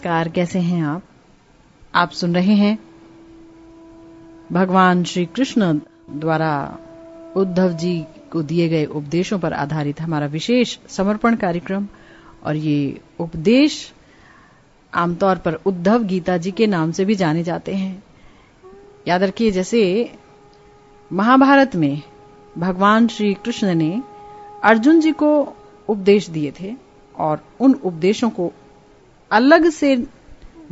नमस्कार, कैसे हैं आप? आप सुन रहे हैं भगवान श्री कृष्ण द्वारा उद्धव जी को दिए गए उपदेशों पर आधारित हमारा विशेष समर्पण कार्यक्रम। और ये उपदेश आमतौर पर उद्धव गीता जी के नाम से भी जाने जाते हैं। याद रखिए, जैसे महाभारत में भगवान श्री कृष्ण ने अर्जुन जी को उपदेश दिए थे और उन उपदेशों को अलग से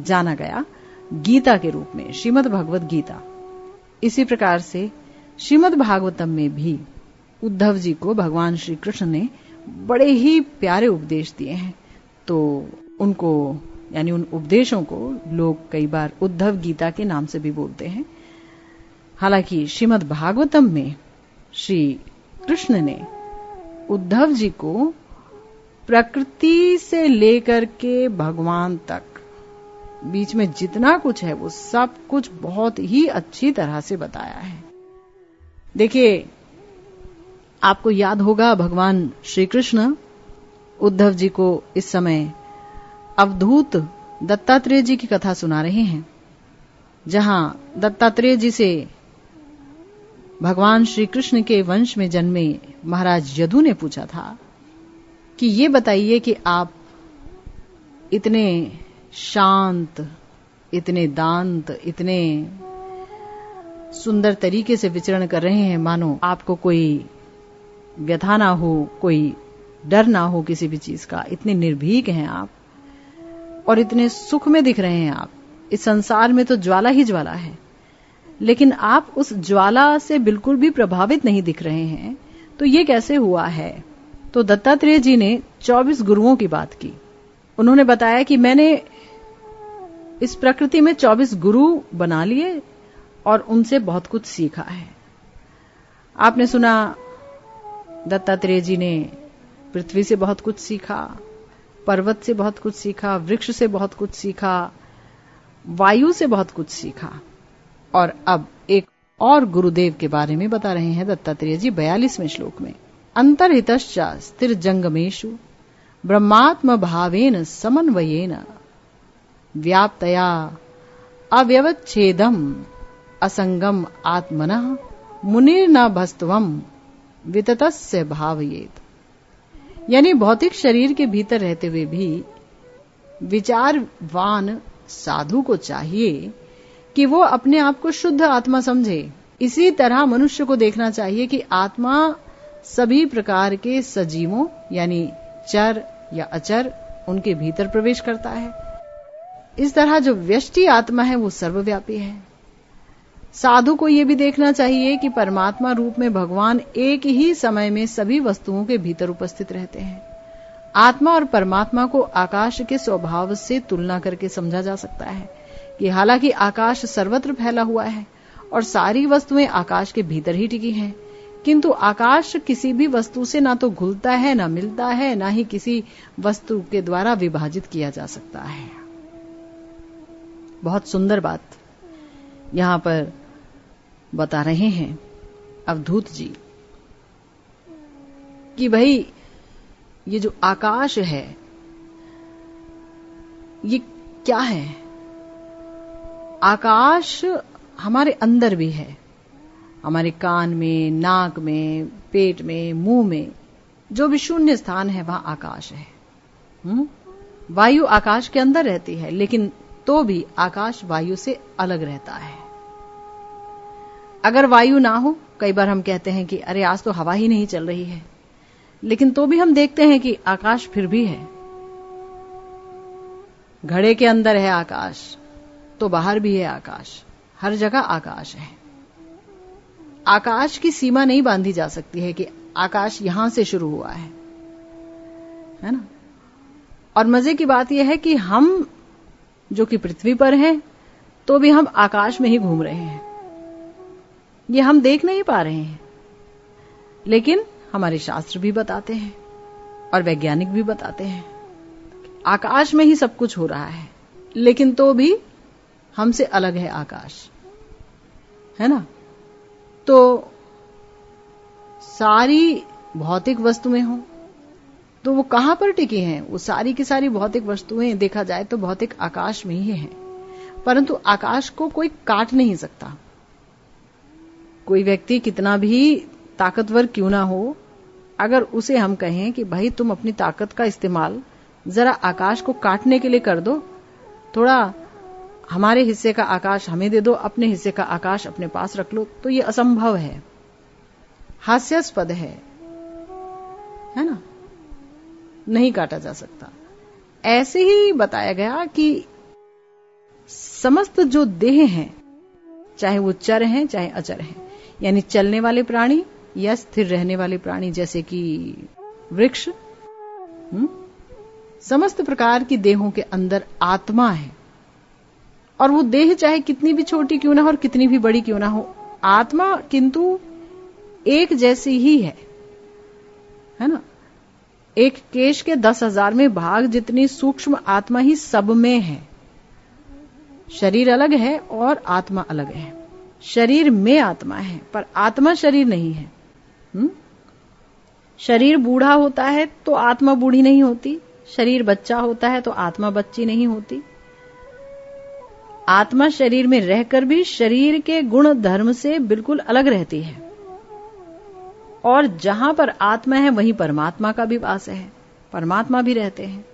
जाना गया गीता के रूप में, श्रीमद भगवत गीता। इसी प्रकार से श्रीमद भागवतम में भी उद्धव जी को भगवान श्री कृष्ण ने बड़े ही प्यारे उपदेश दिए हैं। तो उनको, यानी उन उपदेशों को लोग कई बार उद्धव गीता के नाम से भी बोलते हैं। हालाँकि श्रीमद भागवतम में श्री कृष्ण ने उद्धव जी को प्रकृति से लेकर के भगवान तक। बीच में जितना कुछ है, वो सब कुछ बहुत ही अच्छी तरह से बताया है। देखिए, आपको याद होगा भगवान श्री कृष्ण उद्धव जी को इस समय अवधूत दत्तात्रेय जी की कथा सुना रहे हैं, जहाँ दत्तात्रेय जी से भगवान श्री कृष्ण के वंश में जन्मे महाराज यदु ने पूछा था कि ये बताइए कि आप इतने शांत, इतने दांत, इतने सुंदर तरीके से विचरण कर रहे हैं, मानो आपको कोई व्यथा ना हो, कोई डर ना हो किसी भी चीज़ का। इतने निर्भीक हैं आप और इतने सुख में दिख रहे हैं आप। इस संसार में तो ज्वाला ही ज्वाला है। लेकिन आप उस ज्वाला से बिल्कुल भी प्रभावित नहीं दिख रहे हैं। तो ये कैसे हुआ है? तो दत्तात्रेय जी ने 24 गुरुओं की बात की। उन्होंने बताया कि मैंने इस प्रकृति में 24 गुरु बना लिए और उनसे बहुत कुछ सीखा है। आपने सुना, दत्तात्रेय जी ने पृथ्वी से बहुत कुछ सीखा, पर्वत से बहुत कुछ सीखा, वृक्ष से बहुत कुछ सीखा, वायु से बहुत कुछ सीखा। और अब एक और गुरुदेव के बारे में बता रहे हैं दत्तात्रेय जी बयालीसवें श्लोक में। अंतर्हित स्थिर जंगमेशु ब्रह्मात्म भावेन समन्वयेन। व्याप्तया अव्यवच्छेदम असंगम आत्मन मुनिर न भस्तवम विततस्य भावयेत। यानी भौतिक शरीर के भीतर रहते हुए भी विचारवान साधु को चाहिए कि वो अपने आप को शुद्ध आत्मा समझे। इसी तरह मनुष्य को देखना चाहिए कि आत्मा सभी प्रकार के सजीवों, यानी चर या अचर, उनके भीतर प्रवेश करता है। इस तरह जो व्यष्टि आत्मा है, वो सर्वव्यापी है। साधु को यह भी देखना चाहिए कि परमात्मा रूप में भगवान एक ही समय में सभी वस्तुओं के भीतर उपस्थित रहते हैं। आत्मा और परमात्मा को आकाश के स्वभाव से तुलना करके समझा जा सकता है कि हालाँकि आकाश सर्वत्र फैला हुआ है और सारी वस्तुएँ आकाश के भीतर ही टिकी हैं। किंतु आकाश किसी भी वस्तु से ना तो घुलता है, ना मिलता है, ना ही किसी वस्तु के द्वारा विभाजित किया जा सकता है। बहुत सुंदर बात यहाँ पर बता रहे हैं अवधूत जी कि भाई, ये जो आकाश है, ये क्या है? आकाश हमारे अंदर भी है। हमारे कान में, नाक में, पेट में, मुँह में, जो भी शून्य स्थान है, वहाँ आकाश है। हुँ? वायु आकाश के अंदर रहती है, लेकिन तो भी आकाश वायु से अलग रहता है। अगर वायु ना हो, कई बार हम कहते हैं कि, अरे, आज तो हवा ही नहीं चल रही है। लेकिन तो भी हम देखते हैं कि आकाश फिर भी है। घड़े के अंदर है आकाश तो बाहर भी है आकाश। हर जगह आकाश है। आकाश की सीमा नहीं बांधी जा सकती है कि आकाश यहाँ से शुरू हुआ है। है ना? और मज़े की बात यह है कि हम जो कि पृथ्वी पर हैं तो भी हम आकाश में ही घूम रहे हैं। ये हम देख नहीं पा रहे हैं। लेकिन हमारे शास्त्र भी बताते हैं और वैज्ञानिक भी बताते हैं आकाश में ही सब कुछ हो रहा है। लेकिन तो भी हमसे अलग है आकाश। है ना? तो सारी भौतिक वस्तुएँ हों। तो वो कहाँ पर टिकी हैं? वो सारी की सारी भौतिक वस्तुएँ देखा जाए तो भौतिक आकाश में ही है। परंतु आकाश को कोई काट नहीं सकता। कोई व्यक्ति कितना भी ताकतवर क्यों ना हो, अगर उसे हम कहें कि भाई तुम अपनी ताकत का इस्तेमाल जरा आकाश को काटने के लिए कर दो, थोड़ा हमारे हिस्से का आकाश हमें दे दो अपने हिस्से का आकाश अपने पास रख लो। तो ये असंभव है। हास्यास्पद है। है ना? नहीं काटा जा सकता। ऐसे ही बताया गया कि समस्त जो देह हैं चाहे वो चर हैं चाहे अचर हैं यानी चलने वाले प्राणी या स्थिर रहने वाले प्राणी जैसे कि वृक्ष हम्म, समस्त प्रकार की देहों के अंदर आत्मा है। और वो देह चाहे कितनी भी छोटी क्यों ना हो और कितनी भी बड़ी क्यों ना हो, आत्मा किंतु एक जैसी ही है। है ना? एक केश के दस हज़ार में भाग, जितनी सूक्ष्म आत्मा ही सब में है। शरीर अलग है और आत्मा अलग है। शरीर में आत्मा है, पर आत्मा शरीर नहीं है। हुँ? शरीर बूढ़ा होता है तो आत्मा बूढ़ी नहीं होती। शरीर बच्चा होता है तो आत्मा बच्ची नहीं होती। आत्मा शरीर में रहकर भी शरीर के गुण धर्म से बिल्कुल अलग रहती है। और जहाँ पर आत्मा है, वहीं परमात्मा का भी वास है। परमात्मा भी रहते हैं।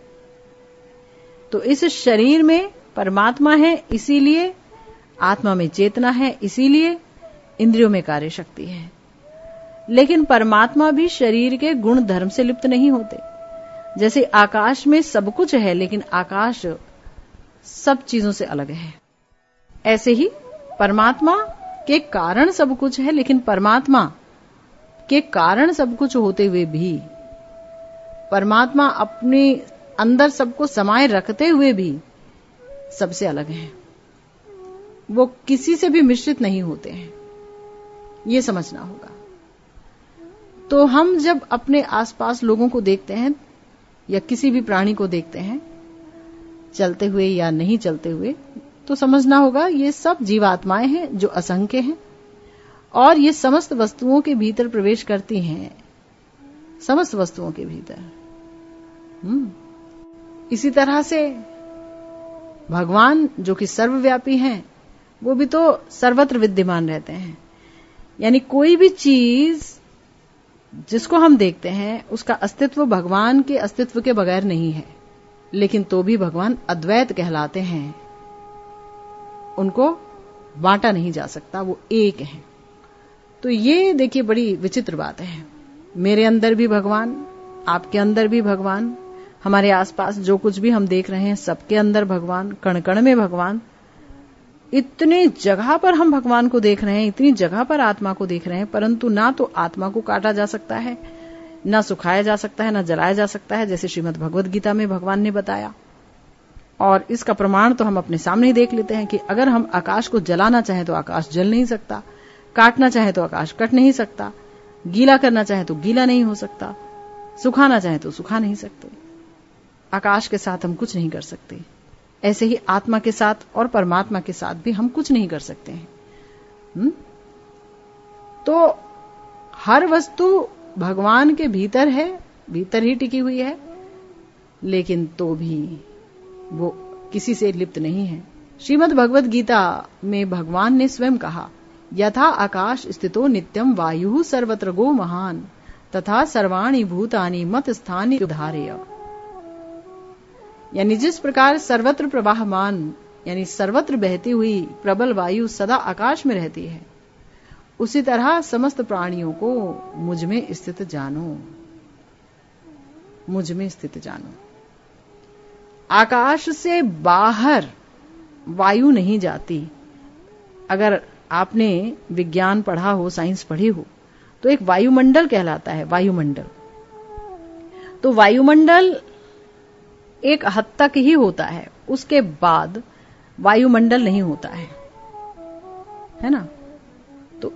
तो इस शरीर में परमात्मा है, इसीलिए आत्मा में चेतना है, इसीलिए इंद्रियों में कार्य शक्ति है। लेकिन परमात्मा भी शरीर के गुण धर्म से लिप्त नहीं होते। जैसे आकाश में सब कुछ है, लेकिन आकाश सब चीज़ों से अलग है। ऐसे ही परमात्मा के कारण सब कुछ है, लेकिन परमात्मा के कारण सब कुछ होते हुए भी, परमात्मा अपने अंदर सबको समाये रखते हुए भी सबसे अलग हैं। वो किसी से भी मिश्रित नहीं होते हैं। ये समझना होगा। तो हम जब अपने आसपास लोगों को देखते हैं या किसी भी प्राणी को देखते हैं, चलते हुए या नहीं चलते हुए तो समझना होगा, ये सब जीवात्माएँ हैं, जो असंख्य हैं, और ये समस्त वस्तुओं के भीतर प्रवेश करती हैं। समस्त वस्तुओं के भीतर। हम्म। इसी तरह से भगवान, जो कि सर्वव्यापी हैं, वो भी तो सर्वत्र विद्यमान रहते हैं। यानी कोई भी चीज़ जिसको हम देखते हैं, उसका अस्तित्व भगवान के अस्तित्व के बगैर नहीं है। लेकिन तो भी भगवान अद्वैत कहलाते हैं। उनको बांटा नहीं जा सकता, वो एक है। तो ये देखिए बड़ी विचित्र बात है। मेरे अंदर भी भगवान, आपके अंदर भी भगवान, हमारे आसपास जो कुछ भी हम देख रहे हैं, सबके अंदर भगवान कण कण में भगवान। इतने जगह पर हम भगवान को देख रहे हैं, इतनी जगह पर आत्मा को देख रहे हैं, परंतु ना तो आत्मा को काटा जा सकता है, ना सुखाया जा सकता है, ना जलाया जा सकता है, जैसे श्रीमद भगवद गीता में भगवान ने बताया। और इसका प्रमाण तो हम अपने सामने ही देख लेते हैं कि अगर हम आकाश को जलाना चाहें तो आकाश जल नहीं सकता, काटना चाहे तो आकाश कट नहीं सकता, गीला करना चाहे तो गीला नहीं हो सकता, सुखाना चाहे तो सुखा नहीं सकते। आकाश के साथ हम कुछ नहीं कर सकते। ऐसे ही आत्मा के साथ और परमात्मा के साथ भी हम कुछ नहीं कर सकते हैं। हुँ? तो हर वस्तु भगवान के भीतर है, भीतर ही टिकी हुई है, लेकिन तो भी वो किसी से लिप्त नहीं है। श्रीमद भगवत गीता में भगवान ने स्वयं कहा, यथा आकाश स्थितो नित्यम वायु सर्वत्र गो महान, तथा सर्वाणी भूतानी मत स्थान धारेय यानी जिस प्रकार सर्वत्र प्रवाहमान, यानी सर्वत्र बहती हुई प्रबल वायु सदा आकाश में रहती है, उसी तरह समस्त प्राणियों को मुझमें स्थित जानो। मुझमें स्थित जानो। आकाश से बाहर वायु नहीं जाती। अगर आपने विज्ञान पढ़ा हो, साइंस पढ़ी हो तो एक वायुमंडल कहलाता है, वायुमंडल। तो वायुमंडल एक हद तक ही होता है, उसके बाद वायुमंडल नहीं होता है। है ना? तो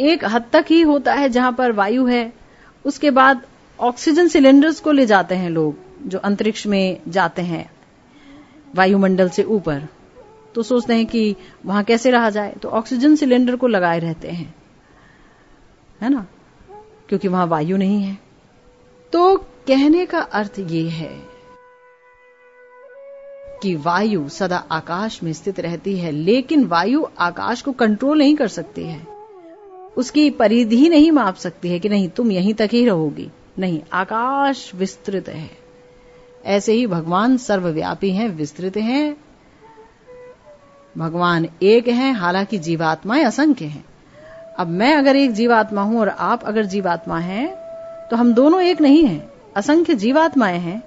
एक हद तक ही होता है जहाँ पर वायु है, उसके बाद ऑक्सीजन सिलेंडर्स को ले जाते हैं लोग। जो अंतरिक्ष में जाते हैं, वायुमंडल से ऊपर तो सोचते हैं कि वहाँ कैसे रहा जाए तो ऑक्सीजन सिलेंडर को लगाए रहते हैं। है ना? क्योंकि वहाँ वायु नहीं है। तो कहने का अर्थ ये है कि वायु सदा आकाश में स्थित रहती है, लेकिन वायु आकाश को कंट्रोल नहीं कर सकती है। उसकी परिधि नहीं माप सकती है कि नहीं, तुम यहीं तक ही रहोगी। नहीं, आकाश विस्तृत है। ऐसे ही भगवान सर्वव्यापी हैं, विस्तृत हैं। भगवान एक हैं, हालाँकि जीवात्माएँ असंख्य हैं। अब मैं अगर एक जीवात्मा हूँ और आप अगर जीवात्मा हैं तो हम दोनों एक नहीं हैं। असंख्य जीवात्माएँ हैं,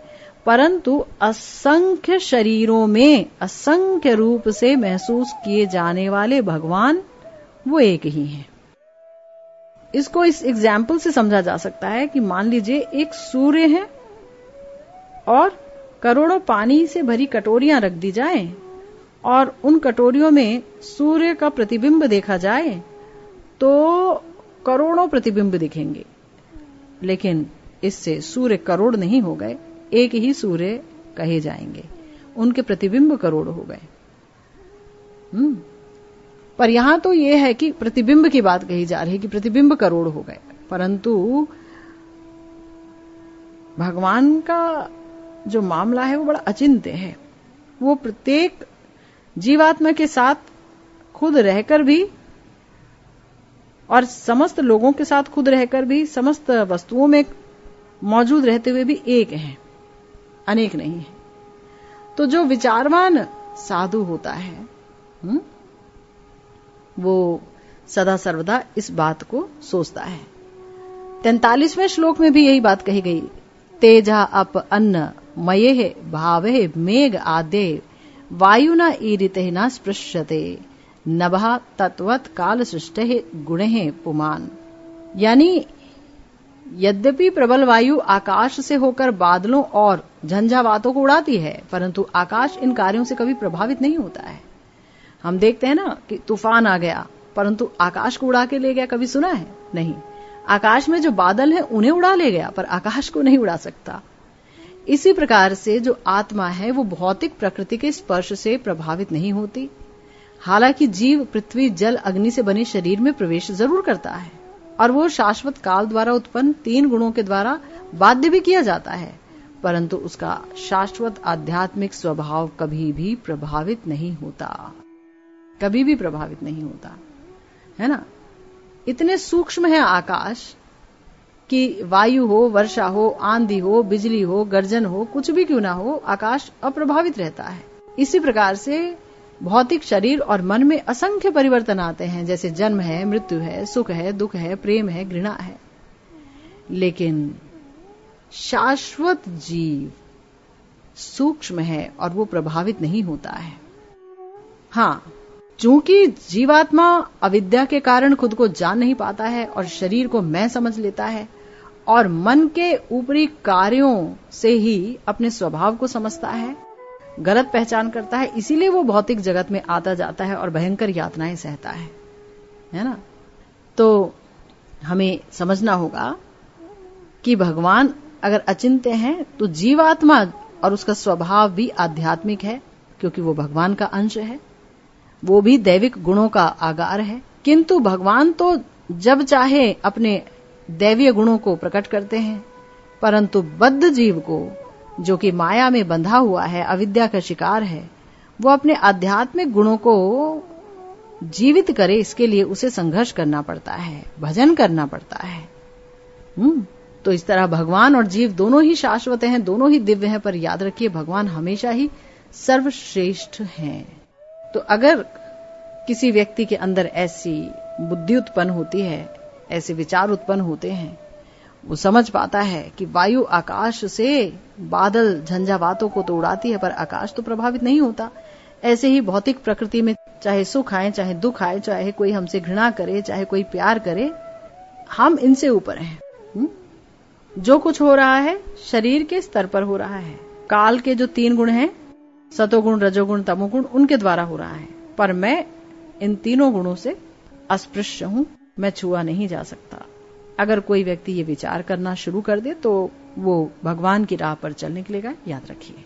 परंतु असंख्य शरीरों में, असंख्य रूप से महसूस किए जाने वाले भगवान वो एक ही हैं। इसको इस एग्ज़ाम्पल से समझा जा सकता है कि मान लीजिए एक सूर्य है और करोड़ों पानी से भरी कटोरियाँ रख दी जाए और उन कटोरियों में सूर्य का प्रतिबिंब देखा जाए तो करोड़ों प्रतिबिंब दिखेंगे। लेकिन इससे सूर्य करोड़ नहीं हो गए, एक ही सूर्य कहे जाएँगे। उनके प्रतिबिंब करोड़ हो गए। हम्म। पर यहाँ तो यह है कि प्रतिबिंब की बात कही जा रही है कि प्रतिबिंब करोड़ हो गए। परंतु भगवान का जो मामला है वो बड़ा अचिंत्य है वो प्रत्येक जीवात्मा के साथ खुद रहकर भी और समस्त लोगों के साथ खुद रहकर भी, समस्त वस्तुओं में मौजूद रहते हुए भी एक है, अनेक नहीं है तो जो विचारवान साधु होता है हुँ? वो सदा सर्वदा इस बात को सोचता है तैतालीसवें श्लोक में भी यही बात कही गई, तेजा अप अन्न मये, भावे, मेघ आद्य वायुना ईरित न स्पृश्यते। नभा तत्वत काल सृष्ट गुणे पुमान। यानी, यद्यपि प्रबल वायु आकाश से होकर बादलों और झंझावातों को उड़ाती है, परंतु आकाश इन कार्यों से कभी प्रभावित नहीं होता है। हम देखते हैं ना कि तूफ़ान आ गया, परंतु आकाश को उड़ा के ले गया कभी सुना है? नहीं। आकाश में जो बादल है, उन्हें उड़ा ले गया, पर आकाश को नहीं उड़ा सकता। इसी प्रकार से जो आत्मा है, वो भौतिक प्रकृति के स्पर्श से प्रभावित नहीं होती। हालाँकि जीव पृथ्वी, जल, अग्नि से बने शरीर में प्रवेश ज़रूर करता है, और वो शाश्वत काल द्वारा उत्पन्न तीन गुणों के द्वारा बाध्य भी किया जाता है, परंतु उसका शाश्वत आध्यात्मिक स्वभाव कभी भी प्रभावित नहीं होता। कभी भी प्रभावित नहीं होता। है ना? इतने सूक्ष्म है आकाश कि वायु हो, वर्षा हो, आंधी हो, बिजली हो, गर्जन हो, कुछ भी क्यों ना हो, आकाश अप्रभावित रहता है। इसी प्रकार से भौतिक शरीर और मन में असंख्य परिवर्तन आते हैं, जैसे जन्म है, मृत्यु है, सुख है, दुख है, प्रेम है, घृणा है। लेकिन शाश्वत जीव सूक्ष्म है और वो प्रभावित नहीं होता है। हाँ चूँकि जीवात्मा अविद्या के कारण खुद को जान नहीं पाता है और शरीर को मैं समझ लेता है और मन के ऊपरी कार्यों से ही अपने स्वभाव को समझता है, गलत पहचान करता है, इसीलिए वो भौतिक जगत में आता जाता है और भयंकर यातनाएँ सहता है। है ना? तो हमें समझना होगा कि भगवान अगर अचिंत्य हैं तो जीवात्मा और उसका स्वभाव भी आध्यात्मिक है, क्योंकि वो भगवान का अंश है। वो भी दैविक गुणों का आगार है। किंतु भगवान तो जब चाहे अपने दैवीय गुणों को प्रकट करते हैं, परंतु बद्ध जीव को, जो कि माया में बंधा हुआ है, अविद्या का शिकार है, वो अपने आध्यात्मिक गुणों को जीवित करे, इसके लिए उसे संघर्ष करना पड़ता है, भजन करना पड़ता है। हम्म तो इस तरह भगवान और जीव दोनों ही शाश्वत हैं, दोनों ही दिव्य हैं, पर याद रखिए, भगवान हमेशा ही सर्वश्रेष्ठ हैं। तो अगर किसी व्यक्ति के अंदर ऐसी बुद्धि उत्पन्न होती है ऐसे विचार उत्पन्न होते हैं। वो समझ पाता है कि वायु आकाश से बादल झंझावातों को तो उड़ाती है, पर आकाश तो प्रभावित नहीं होता। ऐसे ही भौतिक प्रकृति में चाहे सुख आए, चाहे दुख आए, चाहे कोई हमसे घृणा करे, चाहे कोई प्यार करे, हम इनसे ऊपर हैं? जो कुछ हो रहा है, शरीर के स्तर पर हो रहा है। काल के जो तीन गुण हैं, सतोगुण, रजोगुण, तमोगुण, उनके द्वारा हो रहा है। पर मैं इन तीनों गुणों से अस्पृश्य हूँ। मैं छुआ नहीं जा सकता। अगर कोई व्यक्ति ये विचार करना शुरू कर दे तो वो भगवान की राह पर चलने के लिए याद रखिए।